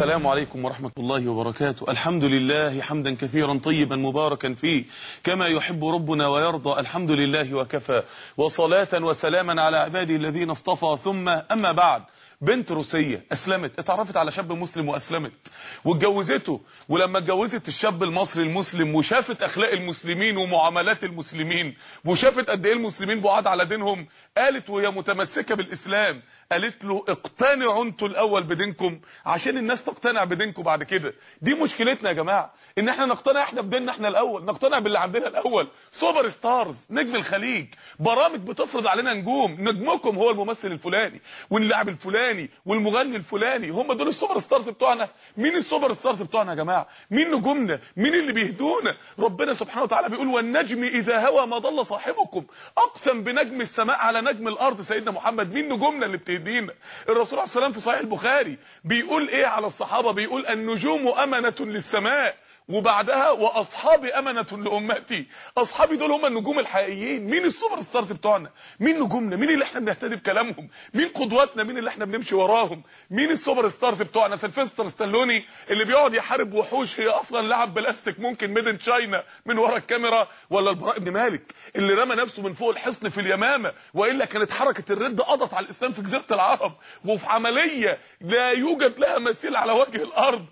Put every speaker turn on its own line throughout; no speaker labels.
السلام عليكم ورحمة الله وبركاته. الحمد لله حمدا كثيرا طيبا مباركا فيه. كما يحب ربنا ويرضى الحمد لله وكفى. وصلاة وسلاما على عباده الذين اصطفى ثم أما بعد. بنت روسية أسلمت اتعرفت على شاب مسلم وأسلمت. واتجوزته ولما اتجوزت الشاب المصري المسلم وشافت أخلاق المسلمين ومعاملات المسلمين وشافت قد إيه المسلمين بعاد على دينهم قالت وهي متمسكة بالإسلام قالت له اقتنعوا أنتوا الأول بدينكم عشان الناس تقتنع بدينكم بعد كده. دي مشكلتنا يا جماعة إن إحنا نقتنع إحنا بديننا إحنا الأول نقتنع باللي عندنا الأول. super stars نجم الخليج برامج بتفرض علينا نجوم نجمكم هو الممثل الفلاني واللاعب الفلاني. الفلاني والمغني الفلاني هم دول ال super stars بتوعنا. مين ال super stars بتوعنا يا جماعة؟ مين نجومنا؟ مين اللي بيهدونا؟ ربنا سبحانه وتعالى بيقول والنجم إذا هوى ما ضل صاحبكم. أقسم بنجم السماء على نجم الأرض سيدنا محمد. مين نجومنا اللي بتهدينا؟ الرسول عليه السلام في صحيح البخاري بيقول إيه على الصحابة؟ بيقول النجوم أمنة للسماء. وبعدها وأصحابي أمنة لأمتي. أصحابي دول هم النجوم الحقيقيين. مين ال super stars بتوعنا؟ مين نجومنا؟ مين اللي إحنا بنهتدي بكلامهم؟ مين قدواتنا؟ مين اللي إحنا بنمشي وراهم؟ مين ال super stars بتوعنا؟ سيلفستر ستالوني اللي بيقعد يحارب وحوش. هي أصلا لعب بلاستيك ممكن made in China من ورا الكاميرا. ولا البراء بن مالك اللي رمى نفسه من فوق الحصن في اليمامة. وإلا كانت حركة الردة قضت على الإسلام في جزيرة العرب. وفي عملية لا يوجد لها مثيل على وجه الأرض.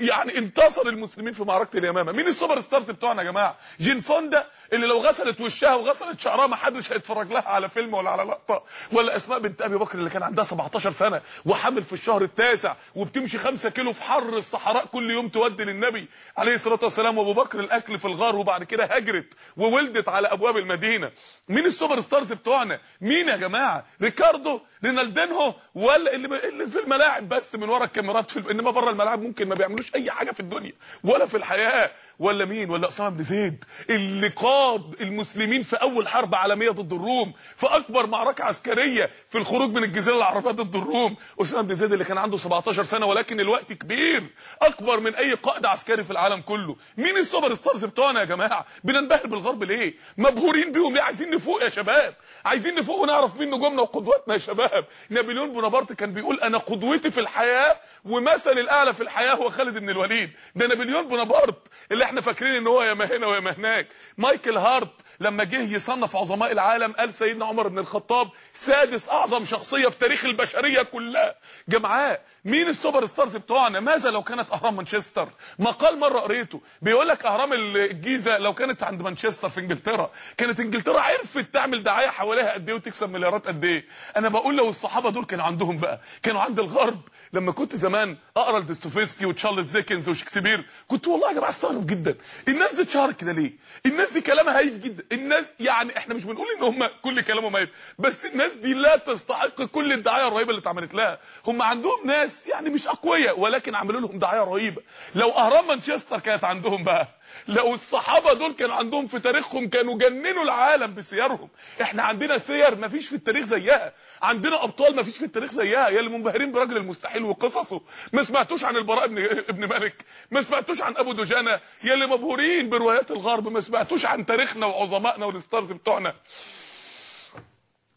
يعني انتصر المسلمين في معركة اليمامة. مين ال super stars بتوعنا يا جماعة؟ جين فوندا اللي لو غسلت وشها وغسلت شعرها ما حدش هيتفرج لها على فيلم ولا على لقطة. ولا أسماء بنت أبي بكر اللي كان عندها 17 سنة وحامل في الشهر التاسع وبتمشي 5 كيلو في حر الصحراء كل يوم تودي للنبي. عليه الصلاة والسلام وأبو بكر الأكل في الغار وبعد كده هجرت وولدت على أبواب المدينة. مين ال super stars بتوعنا؟ مين يا جماعة؟ ريكاردو رونالدينهو ولا اللي في الملاعب. بس من ورا الكاميرات في إنما بره الملاعب ممكن ما بيعملوش أي حاجة في الدنيا. ولا في الحياة. ولا مين؟ ولا أسامة بن زيد. اللي قاد المسلمين في أول حرب عالمية ضد الروم. في أكبر معركة عسكرية في الخروج من الجزيرة العربية ضد الروم. أسامة بن زيد اللي كان عنده 17 سنة ولكن الوقت كبير. أكبر من أي قائد عسكري في العالم كله. مين ال super stars بتوعنا يا جماعة؟ بننبهر بالغرب ليه؟ مبهورين بيهم. ليه عايزين نفوق يا شباب. عايزين نفوق ونعرف مين نجومنا وقدواتنا يا شباب. نابليون بونابرت كان بيقول أنا قدوتي في الحياة ومثل الأعلى في الحياة هو خالد بن الوليد. ده نابليون بونابرت اللي إحنا فاكرين إن هو يا ما هنا ويا ما هناك. مايكل هارت لما جه يصنف عظماء العالم قال سيدنا عمر بن الخطاب سادس أعظم شخصية في تاريخ البشرية كلها. جمعاء مين ال super stars بتوعنا؟ ماذا لو كانت أهرام مانشستر؟ مقال مرة قريته. بيقول لك أهرام الجيزة لو كانت عند مانشستر في إنجلترا. كانت إنجلترا عرفت تعمل دعاية حواليها قد إيه وتكسب مليارات قد إيه. أنا بقول لو الصحابه دول كانوا عندهم بقى. كانوا عند الغرب. لما كنت زمان أقرأ لدوستويفسكي وتشارلز ديكنز وشكسبير كنت والله يا جماعة أستغرب جدا. الناس دي اتشهرت كده ليه؟ الناس دي كلامها هايف جدا. الناس يعني إحنا مش بنقول إن هم كل كلامهم هايف بس الناس دي لا تستحق كل الدعاية الرهيبة اللي اتعملت لها. هم عندهم ناس يعني مش أقوياء ولكن عملوا لهم دعاية رهيبة. لو أهرام مانشستر كانت عندهم بقى لو الصحابة دول كان عندهم في تاريخهم كانوا جننوا العالم بسيرهم إحنا عندنا سير مفيش في التاريخ زيها. عندنا أبطال مفيش في التاريخ زيها. يا اللي منبهرين براجل المستحيل وقصصه. ما سمعتوش عن البراء ابن ابن مالك ما سمعتوش عن أبو دجانة. يا اللي مبهورين بروايات الغرب. ما سمعتوش عن تاريخنا وعظمائنا وال stars بتوعنا.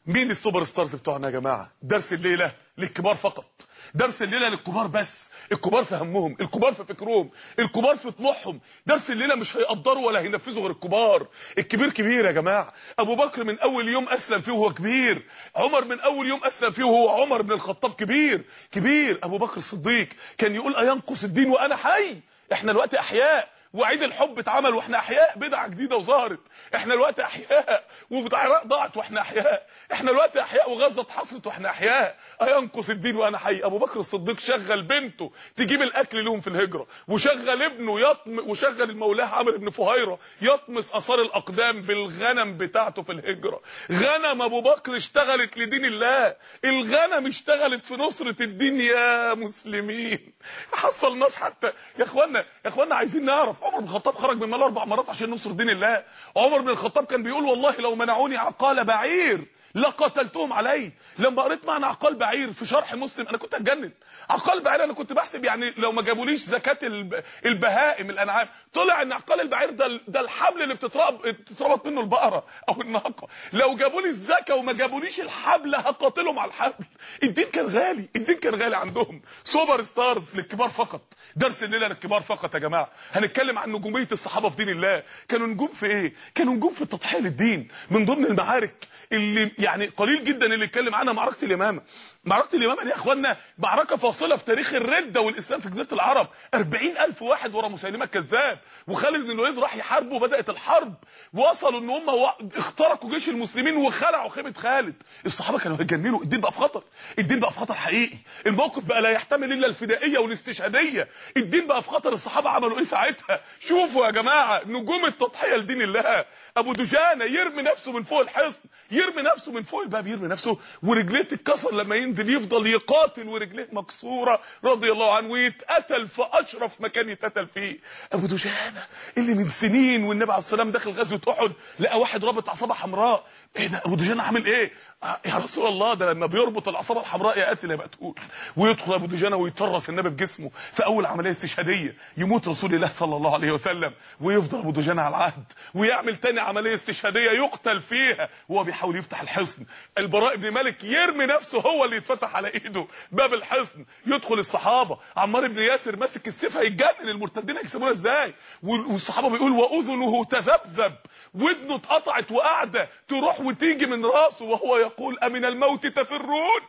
مين ال super stars بتوعنا يا جماعة؟ درس الليلة للكبار فقط. درس الليلة للكبار بس. الكبار في همهم الكبار في فكرهم الكبار في طموحهم. درس الليلة مش هيقدروا ولا هينفذوا غير الكبار. الكبير كبير يا جماعة. أبو بكر من أول يوم أسلم فيه وهو كبير. عمر من أول يوم أسلم فيه وهو عمر بن الخطاب كبير. كبير. أبو بكر الصديق كان يقول أينقص الدين وأنا حي. إحنا الوقت أحياء. وعيد الحب اتعمل وإحنا أحياء بدعة جديدة وظهرت. إحنا الوقت أحياء والعراق ضاعت وإحنا أحياء. إحنا الوقت أحياء وغزة اتحصرت وإحنا أحياء. أينقص الدين وأنا حي. أبو بكر الصديق شغل بنته تجيب الأكل لهم في الهجرة. وشغل ابنه يطم وشغل المولاه عمرو بن فهيرة يطمس آثار الأقدام بالغنم بتاعته في الهجرة. غنم أبو بكر اشتغلت لدين الله. الغنم اشتغلت في نصرة الدين يا مسلمين. حصلناش حتى يا إخوانا يا إخوانا عايزين نعرف عمر بن الخطاب خرج من مال أربع مرات عشان نصر دين الله. عمر بن الخطاب كان بيقول والله لو منعوني عقال بعير. لقتلتهم عليه لما قريت معنى عقال بعير في شرح مسلم أنا كنت هتجنن عقال بعير أنا كنت بحسب يعني لو ما جابوليش زكاة الب- البهائم الأنعام. طلع إن عقال البعير ده ده الحبل اللي بتتربط بتتربط منه البقرة أو الناقة. لو جابوا لي الزكاة وما جابوليش الحبل هقاتلهم على الحبل. الدين كان غالي الدين كان غالي عندهم. super stars للكبار فقط. درس الليلة للكبار فقط يا جماعة. هنتكلم عن نجومية الصحابة في دين الله. كانوا نجوم في إيه؟ كانوا نجوم في التضحيه للدين من ضمن المعارك اللي يعني قليل جدا اللي اتكلم عنها معركه اليمامه معركه اليمامه دي يا اخوانا معركة فاصلة في تاريخ الردة والإسلام في جزيرة العرب. 40000 واحد ورا مسيلمه الكذاب وخالد بن الوليد راح يحاربوا وبدأت الحرب. وصلوا إن هم وا- اخترقوا جيش المسلمين وخلعوا خيمة خالد. الصحابة كانوا هيتجننوا الدين بقى في خطر. الدين بقى في خطر حقيقي. الموقف بقى لا يحتمل إلا الفدائية والاستشهادية. الدين بقى في خطر. الصحابة عملوا إيه ساعتها؟ شوفوا يا جماعة نجوم التضحية لدين الله. أبو دجانة يرمي نفسه من فوق الحصن. يرمي نفسه من فوق الباب يرمي نفسه ورجليه تتكسر لما ينزل يفضل يقاتل ورجليه مكسورة رضي الله عنه ويتقتل في أشرف مكان يتقتل فيه. أبو دجانة اللي من سنين والنبي عليه السلام داخل غزوة أحد لقى واحد رابط عصابة حمراء. إيه ده ابو دجانه عامل إيه؟ آه، يا رسول الله ده لما بيربط العصابه الحمراء يا قاتل يا مقتول ويدخل أبو دجانه ويطرس النبي بجسمه في أول عملية استشهادية يموت رسول الله صلى الله عليه وسلم ويفضل أبو دجانه على العهد ويعمل تاني عملية استشهادية يقتل فيها وهو بيحاول يفتح الحصن. البراء بن مالك يرمي نفسه هو اللي يتفتح على إيده باب الحصن. يدخل الصحابة عمار بن ياسر ماسك السيف هيتجنن المرتدين هيكسبونا إزاي؟ وال- والصحابة بيقول وأذنه تذبذب ودنه اتقطعت وقاعده تروح وتيجي من راسه وهو يقول أمن الموت تفرون؟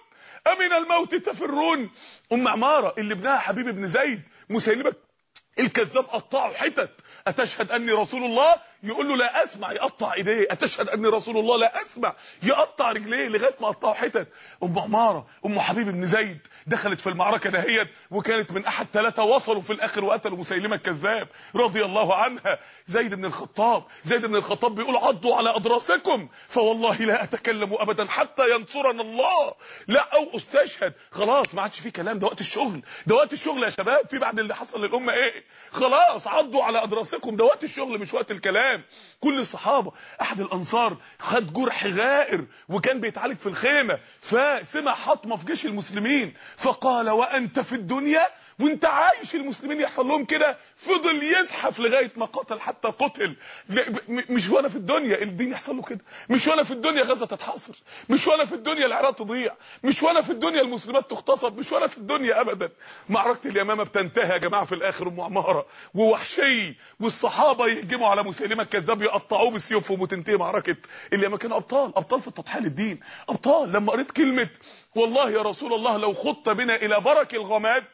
أمن الموت تفرون؟ أم عمارة اللي ابنها حبيب بن زيد مسيلمة الكذاب قطعه حتت. أتشهد أني رسول الله؟ يقول له لا أسمع يقطع إيديه. أتشهد أني رسول الله؟ لا أسمع. يقطع رجليه لغاية ما قطعه حتت. أم عمارة أم حبيب بن زيد دخلت في المعركة دهيت وكانت من أحد ثلاثة وصلوا في الآخر وقتلوا مسيلمة الكذاب رضي الله عنها. زيد بن الخطاب زيد بن الخطاب بيقول عضوا على اضراسكم فوالله لا أتكلم ابدا حتى ينصرنا الله. لا أو أستشهد. خلاص ما عادش في كلام. ده وقت الشغل. ده وقت الشغل يا شباب. في بعد اللي حصل للأمة إيه؟ خلاص عضوا على اضراسكم ده وقت الشغل مش وقت الكلام. كل الصحابة أحد الأنصار خد جرح غائر وكان بيتعالج في الخيمة فسمع حطمة في جيش المسلمين فقال وأنت في الدنيا؟ وانت عايش المسلمين يحصل لهم كده فضل يزحف لغاية ما قتل حتى قتل. مش وأنا في الدنيا الدين يحصل له كده. مش وأنا في الدنيا غزة تتحاصر. مش وأنا في الدنيا العراق تضيع. مش وأنا في الدنيا المسلمات تغتصب. مش وأنا في الدنيا ابدا. معركة اليمامة بتنتهي يا جماعة في الآخر أم عمارة. ووحشي. والصحابة يهجموا على مسيلمه الكذاب يقطعوه بسيوفهم وتنتهي معركة اليمامة. كانوا أبطال أبطال في التضحية للدين. أبطال. لما قريت كلمة والله يا رسول الله لو خضت بنا إلى برك الغماد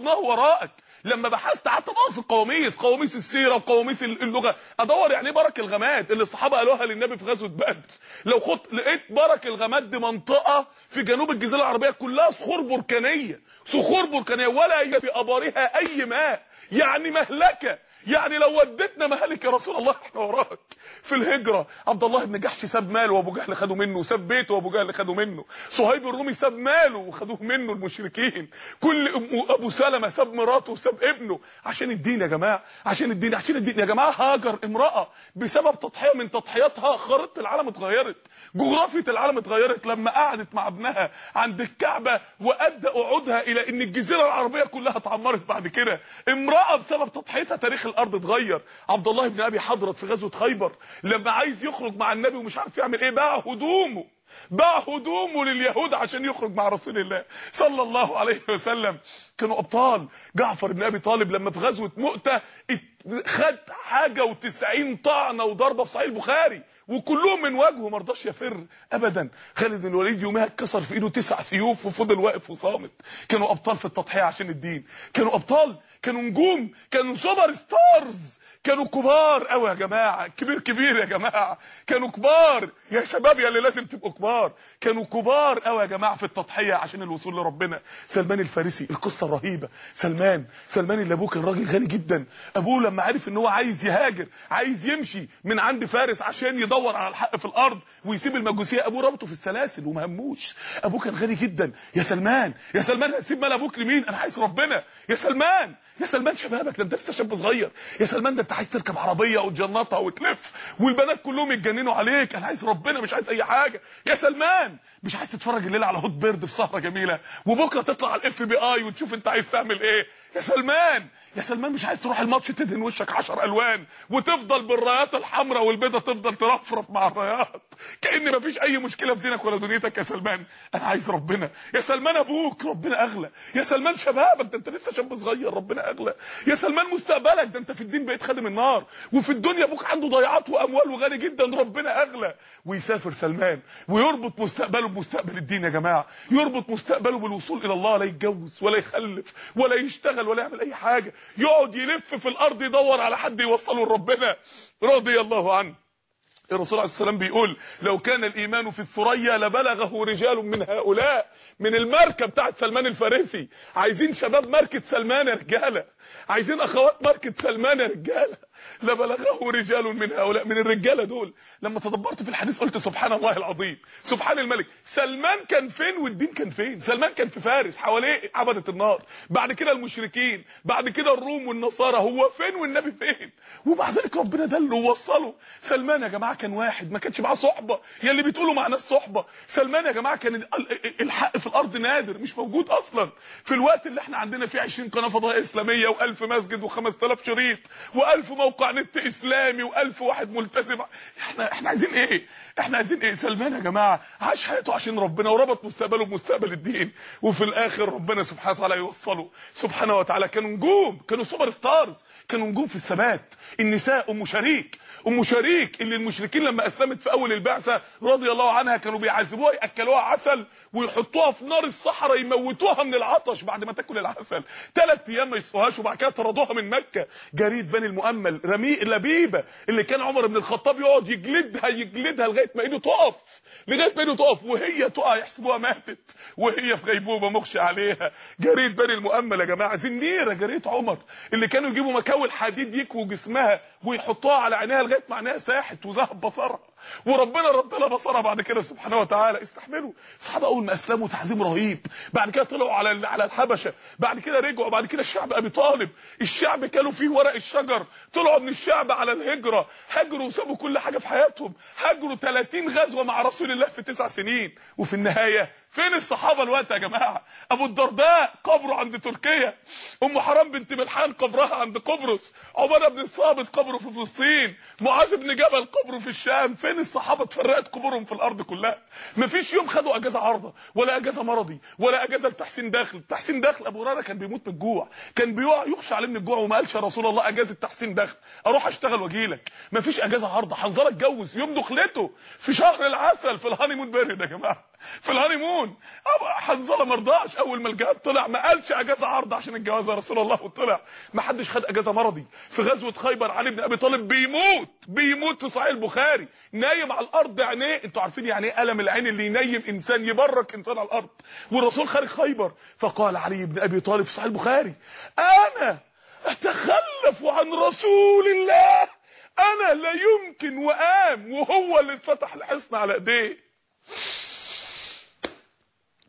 لخضناه وراءك لما بحثت قعدت أدور في القواميس قواميس السيرة وقواميس اللغة. أدور يعني إيه برك الغماد؟ اللي الصحابة قالوها للنبي في غزوة بدر. لو خدت لقيت برك الغماد دي منطقة في جنوب الجزيرة العربية كلها صخور بركانية. صخور بركانية ولا يجي في ابارها أي ماء. يعني مهلكة. يعني لو ودتنا مهلك يا رسول الله إحنا وراك. في الهجرة عبد الله بن جحش ساب ماله وأبو جهل خدوا منه ساب بيته وأبو جهل خدوا منه. صهيب الرومي ساب ماله وخدوه منه المشركين. كل أبو سلمة ساب مراته وساب ابنه. عشان الدين يا جماعة عشان الدين عشان الدين. يا جماعة هاجر امرأة بسبب تضحية من تضحياتها خريطة العالم اتغيرت. جغرافية العالم اتغيرت لما قعدت مع ابنها عند الكعبة وأدى قعودها إلى إن الجزيرة العربية كلها اتعمرت بعد كده. امرأة بسبب تضحيتها تاريخ الأرض اتغير عبد الله بن أبي حضرت في غزوة خيبر لما عايز يخرج مع النبي ومش عارف يعمل إيه باع هدومه. باع هدومه لليهود عشان يخرج مع رسول الله. صلى الله عليه وسلم. كانوا أبطال. جعفر بن أبي طالب لما في غزوة مؤتة ات- خد حاجة و90 طعنة وضربة في صحيح البخاري. وكلهم من وجهه ما رضاش يفر ابدا. خالد بن الوليد يومها اتكسر في إيده تسع سيوف وفضل واقف وصامت. كانوا أبطال في التضحية عشان الدين. كانوا أبطال. كانوا نجوم. كانوا super stars كانوا كبار. قوي يا جماعة كبير كبير يا جماعة. كانوا كبار. يا شباب يا اللي لازم تبقوا كبار. كانوا كبار. قوي يا جماعة في التضحية عشان الوصول لربنا. سلمان الفارسي القصة الرهيبة. سلمان سلمان اللي ابوه كان راجل غني جدا. أبوه لما عرف إن هو عايز يهاجر عايز يمشي من عند فارس عشان يدور على الحق في الأرض ويسيب المجوسية أبوه ربطه في السلاسل وما هموش. أبوه كان غني جدا. يا سلمان يا سلمان هسيب مال أبوك لمين؟ أنا عايز ربنا. يا سلمان يا سلمان شبابك ده أنت لسه شاب صغير. يا سلمان ده انت عايز تركب عربية وتجنطها وتلف والبنات كلهم يتجننوا عليك أنا عايز ربنا مش عايز اي حاجة. يا سلمان! مش عايز تتفرج الليلة على Hot Bird في سهره جميلة وبكرة تطلع على ال FBI وتشوف انت عايز تعمل إيه. يا سلمان يا سلمان مش عايز تروح الماتش تدهن وشك 10 ألوان وتفضل بالرايات الحمراء والبيضة تفضل ترفرف مع الرايات. كأن مفيش أي مشكلة في دينك ولا دنيتك يا سلمان. أنا عايز ربنا. يا سلمان أبوك ربنا أغلى. يا سلمان شبابك ده أنت لسه شاب صغير ربنا أغلى. يا سلمان مستقبلك ده أنت في الدين بقيت خادم النار. وفي الدنيا أبوك عنده ضيعات وأموال وغني جدا ربنا أغلى. ويسافر سلمان. ويربط مستقبله بمستقبل الدين يا جماعة. يربط مستقبله بالوصول إلى الله لا يتجوز ولا يخلف ولا يشتغل ولا يعمل أي حاجة. يقعد يلف في الأرض يدور على حد يوصله لربنا رضي الله عنه. الرسول عليه السلام بيقول لو كان الإيمان في الثريا لبلغه رجال من هؤلاء من الماركة بتاعت سلمان الفارسي. عايزين شباب ماركة سلمان يا رجالة. عايزين أخوات ماركه سلمان يا رجالة. لبلغه رجال من هؤلاء من الرجالة دول. لما تدبرت في الحديث قلت سبحان الله العظيم. سبحان الملك. سلمان كان فين والدين كان فين؟ سلمان كان في فارس حواليه عبدة النار. بعد كده المشركين بعد كده الروم والنصارى. هو فين والنبي فين؟ ومع ذلك ربنا دله ووصله. سلمان يا جماعة كان واحد ما كانش معاه صحبة. يا اللي بتقولوا مع ناس صحبه سلمان يا جماعة كان الحق في الأرض نادر مش موجود أصلا. في الوقت اللي إحنا عندنا فيه 20 قناة فضائية إسلامية و1000 مسجد و5000 شريط و1000 موقع نت إسلامي و1000 واحد ملتزم. إحنا إحنا عايزين إيه؟ إحنا عايزين إيه؟ سلمان يا جماعة عاش حياته عشان ربنا وربط مستقبله بمستقبل الدين. وفي الآخر ربنا سبحانه وتعالى يوصله. سبحانه وتعالى كانوا نجوم كانوا super stars كانوا نجوم في الثبات النساء أم شريك. أم شريك اللي المشركين لما أسلمت في أول البعثة رضي الله عنها كانوا بيعذبوها يأكلوها عسل ويحطوها في نار الصحراء يموتوها من العطش بعد ما تاكل العسل. ثلاث أيام ما يسقوهاش وبعد كده طردوها من مكة. جارية بني المؤمل رمي لبيبه اللي كان عمر بن الخطاب يقعد يجلدها يجلدها لغاية ما ايده تقف. لغاية ما ايده تقف وهي تقع يحسبوها ماتت. وهي في غيبوبة مغشي عليها. جارية بني المؤمل يا جماعة زنيرة جارية عمر. اللي كانوا يجيبوا مكاوي حديد يكووا جسمها ويحطوها على عينيها لغاية ما عينيها ساحت وذهب بصرها. وربنا رد لها بصرها بعد كده سبحانه وتعالى. استحملوا. الصحابه أول ما أسلموا تعظيم رهيب. بعد كده طلعوا على على الحبشة. بعد كده رجعوا. بعد كده الشعب أبي طالب. الشعب كانوا فيه ورق الشجر. طلعوا من الشعب على الهجرة. هاجروا وسابوا كل حاجة في حياتهم. هاجروا 30 غزوة مع رسول الله في تسع سنين. وفي النهاية فين الصحابة الوقت يا جماعة؟ أبو الدرداء قبره عند تركيا أم حرام بنت ملحان قبرها عند قبرص عباده بن الصامت قبره في فلسطين معاذ بن جبل قبره في الشام فين الصحابة اتفرقت قبورهم في الأرض كلها؟ مفيش يوم خدوا أجازة عارضة ولا أجازة مرضي ولا أجازة لتحسين دخل. تحسين دخل أبو هريرة كان بيموت من الجوع كان بيقع يغشى عليه من الجوع وما قالش يا رسول الله أجازة تحسين دخل أروح أشتغل واجي لك مفيش أجازة عارضة حنظلة اتجوز يوم دخلته في شهر العسل في ال honeymoon period يا جماعة. في ال honeymoon. حنظله ما رضاش أول ما الجهاد طلع ما قالش أجازة عارضة عشان الجواز يا رسول الله وطلع. ما حدش خد أجازة مرضي. في غزوة خيبر علي بن أبي طالب بيموت. بيموت في صحيح البخاري. نايم على الأرض عينيه. أنتوا عارفين يعني إيه ألم العين اللي ينيم إنسان يبرك إنسان على الأرض. والرسول خارج خيبر. فقال علي بن أبي طالب في صحيح البخاري أنا أتخلف عن رسول الله. أنا لا يمكن وقام وهو اللي اتفتح الحصن على إيديه.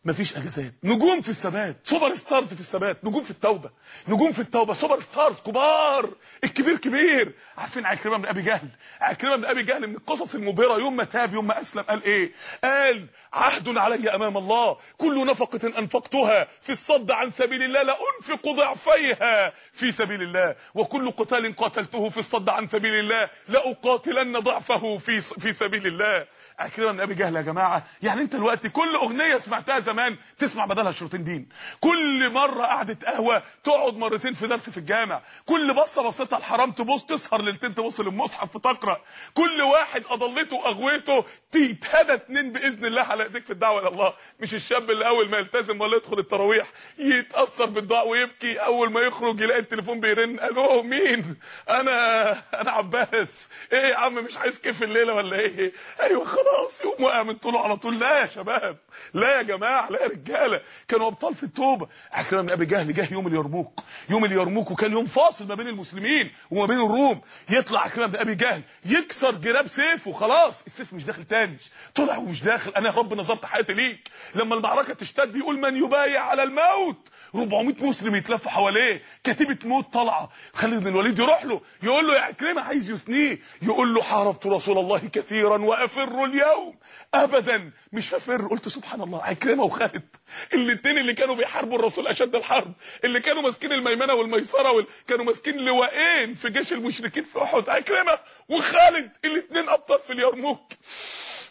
مفيش أجازات. نجوم في الثبات super stars في الثبات نجوم في التوبة. نجوم في التوبة super stars كبار. الكبير كبير. عارفين عكرمه بن أبي جهل؟ عكرمه بن أبي جهل من القصص المبهرة. يوم ما تاب يوم ما أسلم قال إيه؟ قال عهد علي أمام الله. كل نفقة أنفقتها في الصد عن سبيل الله لانفق ضعفيها في سبيل الله. وكل قتال قاتلته في الصد عن سبيل الله لاقاتلن ضعفه في في سبيل الله. عكرمه بن أبي جهل يا جماعة يعني أنت دلوقتي كل أغنية سمعتها زمان تسمع بدلها شريطين دين. كل مرة قعدة قهوة تقعد مرتين في درس في الجامع. كل بصة بصيتها الحرام تبص تسهر ليلتين تبص للمصحف وتقرا كل واحد أضلته وأغويته تتهدى اتنين بإذن الله على إيديك في الدعوة إلى الله. مش الشاب اللي أول ما يلتزم ولا يدخل التراويح يتأثر بالدعاء ويبكي. أول ما يخرج يلاقي التليفون بيرن. ألو مين؟ أنا أنا عباس. إيه يا عم مش عايز كيف الليلة ولا إيه؟ أيوه خلاص يقوم وقع من طوله على طول. لا يا شباب. لا يا جماعة لا يا رجالة. كانوا أبطال في التوبة. عكرمه بن ابي جهل جه يوم اليرموك. يوم اليرموك وكان يوم فاصل ما بين المسلمين وما بين الروم. يطلع عكرمه بن ابي جهل. يكسر جراب سيفه خلاص السيف مش داخل تاني. طلع ومش داخل. أنا يا رب نظرت حياتي ليك. لما المعركة تشتد يقول من يبايع على الموت. 400 مسلم يتلفوا حواليه. كتيبة موت طالعة. خالد بن الوليد يروح له. يقول له يا عكرمه عايز يثنيه. يقول له حاربت رسول الله كثيرا وأفر اليوم. ابدا. مش هفر قلت سبحان الله عكرمة وخالد. الاثنين اللي كانوا بيحاربوا الرسول أشد الحرب اللي كانوا ماسكين الميمنة والميسرة وال... كانوا ماسكين لواءين في جيش المشركين في أحد. عكرمة وخالد الاثنين أبطال في اليرموك.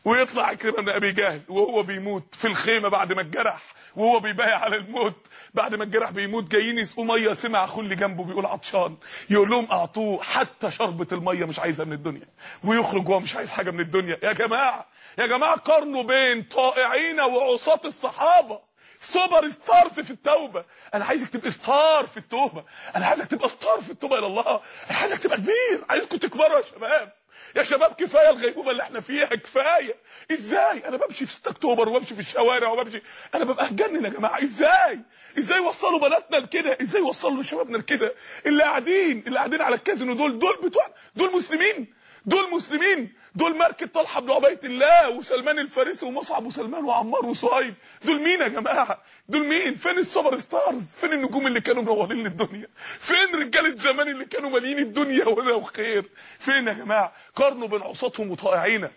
ويطلع عكرمه بن ابي جهل وهو بيموت في الخيمة بعد ما اتجرح وهو بيبايع على الموت. بعد ما الجرح بيموت جايين يسقوا ميه سمع أخوه اللي جنبه بيقول عطشان. يقول لهم أعطوه حتى شربة المية مش عايزها من الدنيا. ويخرج وهو مش عايز حاجة من الدنيا. يا جماعة يا جماعة قارنوا بين طائعين وعصاة الصحابة. super stars في التوبة. أنا عايزك تبقى star في التوبة. أنا عايزك تبقى star في التوبة إلى الله. أنا عايزك تبقى كبير. عايزكم تكبروا يا شباب. يا شباب كفاية الغيبوبة اللي إحنا فيها كفاية. إزاي؟ أنا بمشي في 6 أكتوبر وبمشي في الشوارع وبمشي. أنا ببقى هتجنن يا جماعة. إزاي؟ إزاي وصلوا بناتنا لكده؟ إزاي وصلوا شبابنا لكده؟ اللي قاعدين اللي قاعدين على الكازينو دول دول بتوع دول مسلمين. دول مسلمين. دول ماركة طلحة بن عبيد الله وسلمان الفارسي ومصعب وسلمان وعمار وصهيب. دول مين يا جماعة؟ دول مين؟ فين ال super stars؟ فين النجوم اللي كانوا منورين للدنيا فين رجالة زمان اللي كانوا مالين الدنيا؟ نور وخير. فين يا جماعة؟ قارنوا بين عصاتهم وطائعينا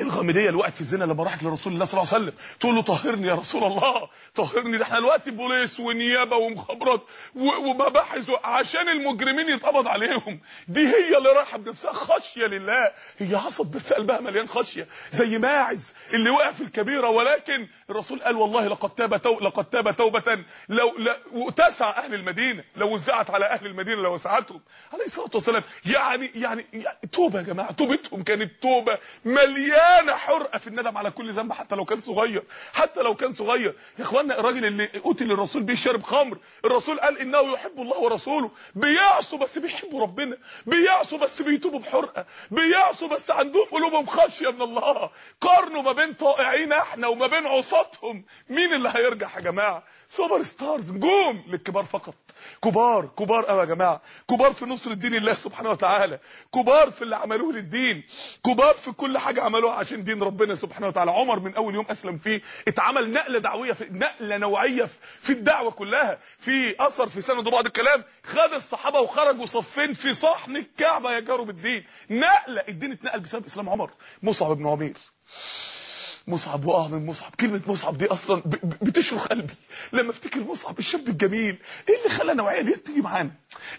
الغامدية اللي وقعت في الزنا لما راحت لرسول الله صلى الله عليه وسلم. تقول له طهرني يا رسول الله طهرني ده إحنا دلوقتي بوليس ونيابة ومخابرات ومباحث عشان المجرمين يتقبض عليهم. دي هي اللي رايحه بنفسها خشية لله. هي عصت بس قلبها مليان خشية. زي ماعز اللي وقع في الكبيرة ولكن الرسول قال والله لقد تاب تو لقد تاب توبة. لو وتسع أهل المدينة. لو وزعت على أهل المدينة لوسعتهم عليه الصلاة والسلام. يعني يعني, يعني توبة يا جماعة توبتهم كانت توبة مليانة كان حرقة في الندم على كل ذنب حتى لو كان صغير. حتى لو كان صغير. يا اخوانا الراجل اللي قتل الرسول بيشرب خمر. الرسول قال إنه يحب الله ورسوله. بيعصوا بس بيحبوا ربنا. بيعصوا بس بيتوبوا بحرقة. بيعصوا بس عندهم قلوبهم خشية من الله. قارنوا ما بين طائعينا إحنا وما بين عصاتهم. مين اللي هيرجع يا جماعة؟ super stars. نجوم للكبار فقط. كبار كبار قوي يا جماعة. كبار في نصر الدين الله سبحانه وتعالى. كبار في اللي عملوه للدين. كبار في كل حاجة عملوها. عشان دين ربنا سبحانه وتعالى. عمر من أول يوم أسلم فيه اتعمل نقلة دعوية في نقلة نوعية في الدعوة كلها. في أثر في سند بعض الكلام. خد الصحابة وخرجوا صفين في صحن الكعبة يجاروا بالدين نقلة. الدين اتنقل بسبب إسلام عمر. مصعب بن عمير. مصعب واه من مصعب. كلمة مصعب دي أصلا بتشرخ قلبي. لما أفتكر مصعب الشاب الجميل إيه اللي خلى النوعيه دي تيجي معانا؟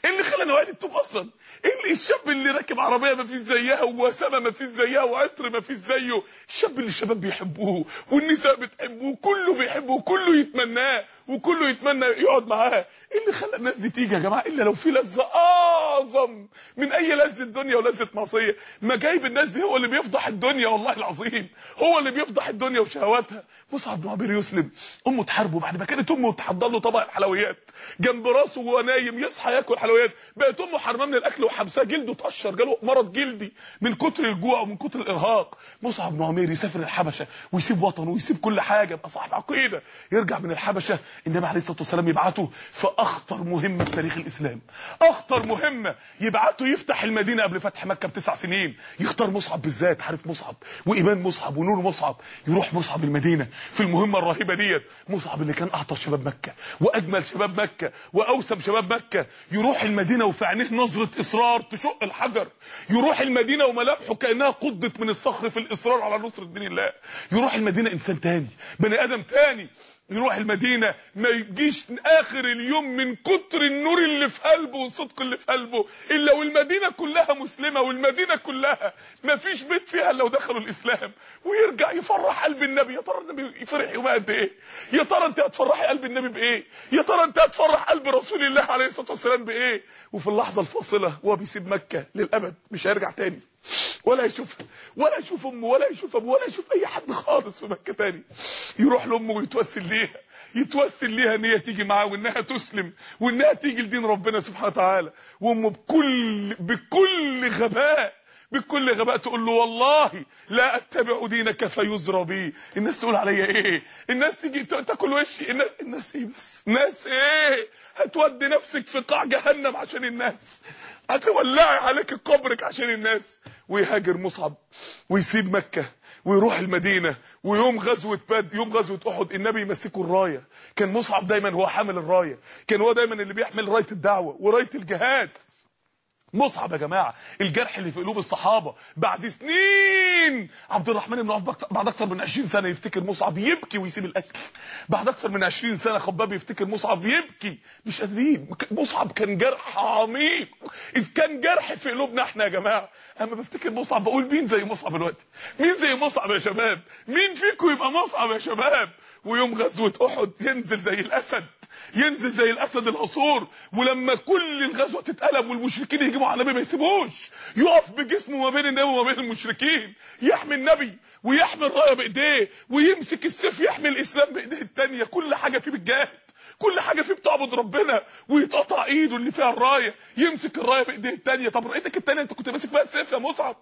إيه اللي خلى النوعيه دي تتوب أصلا؟ إيه اللي الشاب اللي راكب عربية ما فيش زيها ووسامة ما فيش زيها وعطر ما فيش زيه؟ الشاب اللي الشباب بيحبوه والنساء بتحبوه كله بيحبه كله يتمناه وكله يتمنى يقعد معاه. إيه اللي خلى الناس دي تيجي يا جماعة؟ إلا لو في لذة أعظم من أي لذة الدنيا ولذة معصية. ما جايب الناس دي هو اللي بيفضح الدنيا والله العظيم. هو اللي بيفضح الدنيا وشهواتها. مصعب بن عمير يسلم. أمه تحاربه. بعد ما كانت أمه تحضر له طبق الحلويات. جنب راسه وهو نايم يصحى ياكل حلويات. بقت أمه حرماه من الأكل وحبساه. جلده اتقشر. جاله مرض جلدي. من كتر الجوع ومن كتر الإرهاق. مصعب بن عمير يسافر الحبشة ويسيب وطنه ويسيب كل حاجة. يبقى صاحب عقيدة. يرجع من الحبشة. النبي عليه الصلاة والسلام يبعته في أخطر مهمه في تاريخ الإسلام. أخطر مهمة. يبعته يفتح المدينة قبل فتح مكة بتسع سنين. يختار مصعب بالذات. عارف مصعب؟ وإيمان مصعب ونور مصعب. يروح مصعب المدينة في المهمة الرهيبة ديت. مصعب اللي كان أعطر شباب مكة وأجمل شباب مكة وأوسم شباب مكة. يروح المدينة وفي عينيه نظرة إصرار تشق الحجر. يروح المدينة وملامحه كأنها قضت من الصخر في الإصرار على نصر دين الله. يروح المدينة إنسان تاني بني آدم تاني. يروح المدينة ما يجيش آخر اليوم من كتر النور اللي في قلبه والصدق اللي في قلبه. إلا والمدينة كلها مسلمة والمدينة كلها ما فيش بيت فيها لو دخلوا الإسلام. ويرجع يفرح قلب النبي. يا ترى النبي يفرح يوم قد إيه؟ يا ترى أنت هتفرحي قلب النبي بإيه؟ يا ترى أنت هتفرح قلب رسول الله عليه الصلاة والسلام بإيه؟ وفي اللحظة الفاصلة وهو بيسيب مكة للأبد مش هيرجع تاني. ولا يشوفها ولا يشوف أمه ولا يشوف أبوه ولا يشوف أي حد خالص في مكة تاني. يروح لأمه ويتوسل ليها يتوسل ليها إن هي تيجي معاه وإنها تسلم وإنها تيجي لدين ربنا سبحانه وتعالى. وأمه بكل بكل غباء بكل غباء تقول له والله لا أتبع دينك فيزرى بي. الناس تقول عليا إيه؟ الناس تيجي تاكل وشي. الناس الناس إيه بس؟ الناس إيه؟ هتودي نفسك في قاع جهنم عشان الناس. هتولعي عليك قبرك عشان الناس ويهاجر مصعب ويسيب مكة ويروح المدينة ويوم غزوة بد يوم غزوة أحد النبي يمسكه الراية. كان مصعب دايما هو حامل الراية. كان هو دايما اللي بيحمل راية الدعوة وراية الجهاد. مصعب يا جماعة. الجرح اللي في قلوب الصحابة. بعد سنين عبد الرحمن بن عوف بعد أكتر من 20 سنة يفتكر مصعب يبكي ويسيب الأكل. بعد أكتر من 20 سنة خباب يفتكر مصعب يبكي. مش قادرين. مصعب كان جرح عميق. إذ كان جرح في قلوبنا إحنا يا جماعة. أما بفتكر مصعب بقول مين زي مصعب دلوقتي؟ مين زي مصعب يا شباب؟ مين فيكم يبقى مصعب يا شباب؟ ويوم غزوة أحد ينزل زي الأسد. ينزل زي الأسد العصور. ولما كل الغزوة تتقلب والمشركين يهجموا على النبي ما يسيبوش. يقف بجسمه ما بين النبي وما بين المشركين. يحمي النبي ويحمي الرايه بإيديه ويمسك السيف يحمي الإسلام بإيديه الثانية كل حاجة فيه بالجهد كل حاجة فيه بتعبد ربنا ويتقطع إيده اللي فيها الراية. يمسك الراية بإيديه الثانية طب رأيتك الثانية أنت كنت ماسك بقى السيف يا مصعب.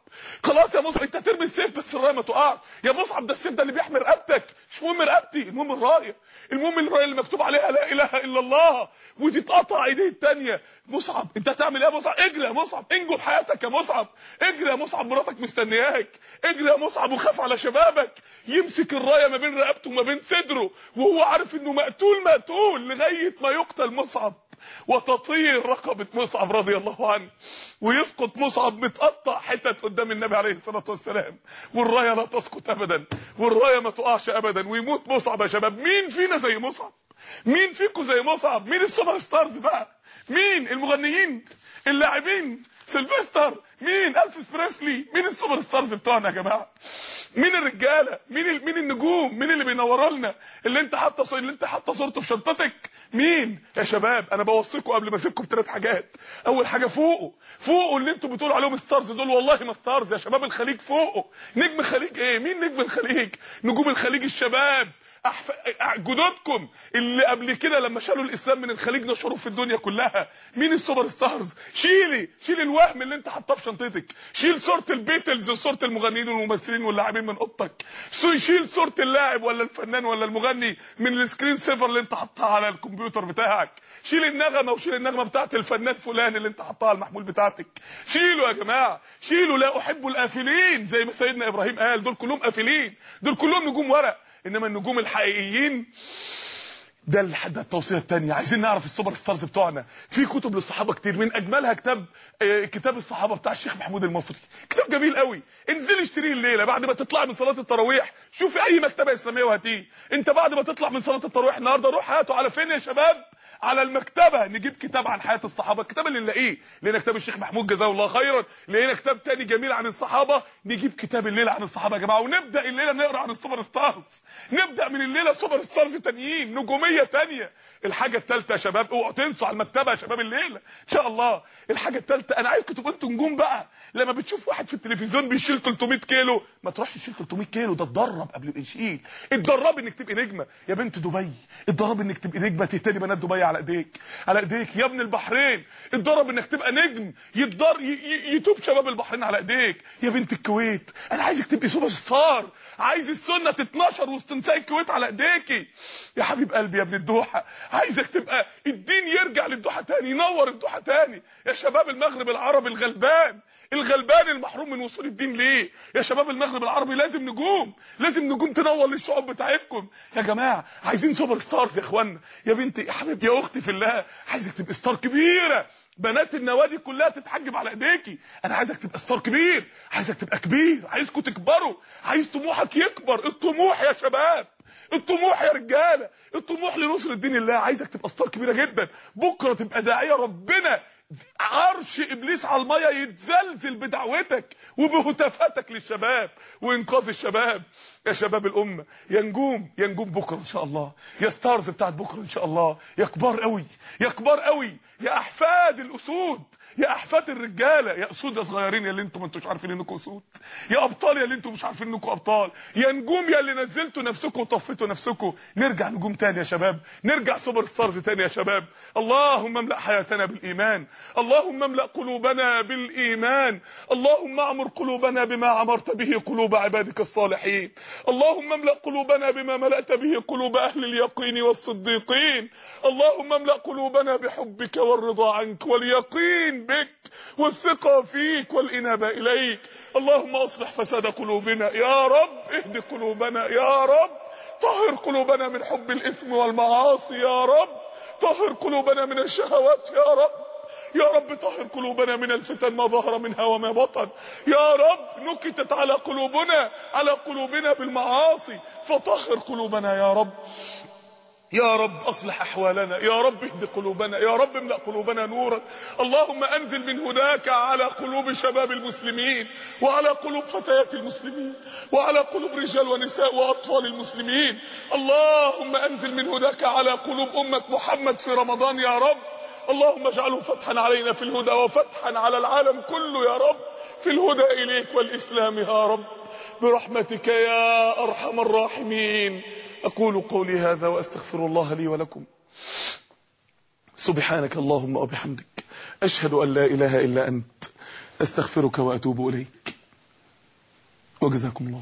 خلاص يا مصعب أنت ترمي السيف بس الراية ما تقعش. يا مصعب ده السيف ده اللي بيحمي رقبتك. مش مهم رقبتي المهم الراية. المهم الراية اللي مكتوب عليها لا إله إلا الله. وتتقطع إيديه الثانية مصعب انت هتعمل إيه يا مصعب؟ اجري يا مصعب انجو بحياتك يا مصعب اجري يا مصعب مراتك مستنياك اجري يا مصعب وخاف على شبابك يمسك الراية ما بين رقبته وما بين صدره وهو عارف انه مقتول مقتول لغاية ما يقتل مصعب وتطير رقبة مصعب رضي الله عنه ويسقط مصعب متقطع حتت قدام النبي عليه الصلاة والسلام والراية لا تسقط أبدا والراية ما تقعش أبدا ويموت مصعب يا شباب. مين فينا زي مصعب؟ مين فيكم زي مصعب؟ مين ال super stars بقى؟ مين المغنيين؟ اللاعبين. سيلفستر. مين؟ ألفيس بريسلي. مين ال super stars بتوعنا يا جماعة؟ مين الرجالة؟ مين. مين النجوم؟ مين اللي بينوروا لنا؟ اللي انت حاطه. اللي انت حاطه صورته في شنطتك. مين؟ يا شباب أنا بوصيكم قبل ما أسيبكم بثلاث حاجات. أول حاجة فوقوا فوقوا اللي أنتوا بتقولوا عليهم stars دول. والله ما stars يا شباب الخليج فوقوا نجم الخليج إيه؟ مين نجم الخليج؟ نجوم الخليج الشباب. أحف... جدودكم اللي قبل كده لما شالوا الإسلام من الخليج نشروه في الدنيا كلها. مين ال super stars؟ شيلي شيل الوهم اللي انت حاطاه في شنطتك. شيل صورة البيتلز وصورة المغنيين والممثلين واللاعبين من اوضتك. شيل صورة اللاعب ولا الفنان ولا المغني من ال screen saver اللي انت حاطها على الكمبيوتر بتاعك. شيل النغمة وشيل النغمة بتاعت الفنان فلان اللي انت حاطها على المحمول بتاعتك. شيلوا يا جماعة. شيلوا لا أحب الآفلين. زي ما سيدنا إبراهيم قال دول كلهم آفلين. دول كلهم نجوم ورق. إنما النجوم الحقيقيين ده ده التوصية الثانية عايزين نعرف ال super stars بتوعنا. في كتب للصحابة كتير. من أجملها كتاب آه كتاب الصحابة بتاع الشيخ محمود المصري. كتاب جميل قوي. انزلي اشتريه الليلة. بعد ما تطلع من صلاة التراويح شوفي أي مكتبة إسلامية وهاتيه انت بعد ما تطلع من صلاة التراويح النهارده روح هاته على فين يا شباب؟ على المكتبة. نجيب كتاب عن حياة الصحابة. الكتاب اللي نلاقيه. لقينا كتاب الشيخ محمود جزاه الله خيرا. لقينا كتاب تاني جميل عن الصحابة. نجيب كتاب الليلة عن الصحابة يا جماعة. ونبدأ الليلة نقرأ عن ال super stars. نبدأ من الليلة super stars تانيين. نجومية تانية. الحاجة الثالثه يا شباب اوعوا تنسوا على المكتبة يا شباب الليلة إن شاء الله الحاجة الثالثه أنا عايزكم تبقوا أنتوا نجوم بقى. لما بتشوف واحد في التلفزيون بيشيل 300 كيلو ما تروحش تشيل 300 كيلو ده اتدرب قبل ما يشيل. اتدرب إنك تبقي نجمة. يا بنت دبي اتدرب إنك تبقي نجمة تهتدي بنات دبي على إيديك. على إيديك يا ابن البحرين. اتدرب إنك تبقى نجم. يتدر يتوب شباب البحرين على إيديك. يا بنت الكويت أنا عايزك تبقي super star. عايز السنة تتنشر وسط نساء الكويت على إيديكي. يا حبيب قلبي يا ابن الدوحة عايزك تبقى الدين يرجع للدوحه تاني ينور الدوحه تاني. يا شباب المغرب العربي الغلبان الغلبان المحروم من وصول الدين ليه؟ يا شباب المغرب العربي لازم نجوم لازم نجوم تنور للشعوب بتاعتكم. يا جماعة عايزين super stars يا اخوانا يا بنتي يا حبيبي يا أختي في الله عايزك تبقى star كبيرة. بنات النوادي كلها تتحجب على إيديكي. أنا عايزك تبقى star كبير عايزك تبقى كبير عايزكم تكبروا عايز طموحك يكبر. الطموح يا شباب. الطموح يا رجالة الطموح لنصر الدين الله. عايزك تبقى star كبيرة جدا. بكرة تبقى داعية ربنا. عرش إبليس على المية يتزلزل بدعوتك وبهتافاتك للشباب. وإنقاذ الشباب. يا شباب الأمة يا نجوم يا نجوم بكرة إن شاء الله. يا stars بتاعت بكرة إن شاء الله. يا كبار قوي يا كبار قوي يا أحفاد الأسود. يا أحفاد الرجاله يا أسود يا صغيرين يا اللي أنتم ما انتوش عارفين إنكم أسود. يا أبطال يا اللي أنتم مش عارفين إنكم أبطال. يا نجوم يا اللي نزلتوا نفسكم وطفيتوا نفسكم. نرجع نجوم تاني يا شباب. نرجع super stars تاني يا شباب. اللهم املأ حياتنا بالإيمان. اللهم املأ قلوبنا بالإيمان. اللهم اعمر قلوبنا بما عمرت به قلوب عبادك الصالحين. اللهم املأ قلوبنا بما ملأت به قلوب أهل اليقين والصديقين. اللهم املأ قلوبنا بحبك والرضا عنك واليقين. بك والثقة فيك والإنابة إليك. اللهم أصلح فساد قلوبنا يا رب اهد قلوبنا يا رب. طهر قلوبنا من حب الإثم والمعاصي يا رب. طهر قلوبنا من الشهوات يا رب. يا رب طهر قلوبنا من الفتن ما ظهر منها وما بطن. يا رب نكتت على قلوبنا على قلوبنا بالمعاصي. فطهر قلوبنا يا رب. يا رب أصلح أحوالنا يا رب اهد قلوبنا يا رب املأ قلوبنا نورا. اللهم أنزل من هداك على قلوب شباب المسلمين وعلى قلوب فتيات المسلمين وعلى قلوب رجال ونساء وأطفال المسلمين. اللهم أنزل من هداك على قلوب أمة محمد في رمضان يا رب. اللهم اجعله فتحا علينا في الهدى وفتحا على العالم كله يا رب. في الهدى إليك والإسلام يا رب. برحمتك يا أرحم الراحمين. أقول قولي هذا وأستغفر الله لي ولكم. سبحانك اللهم وبحمدك. أشهد أن لا إله إلا أنت. أستغفرك وأتوب إليك. وجزاكم الله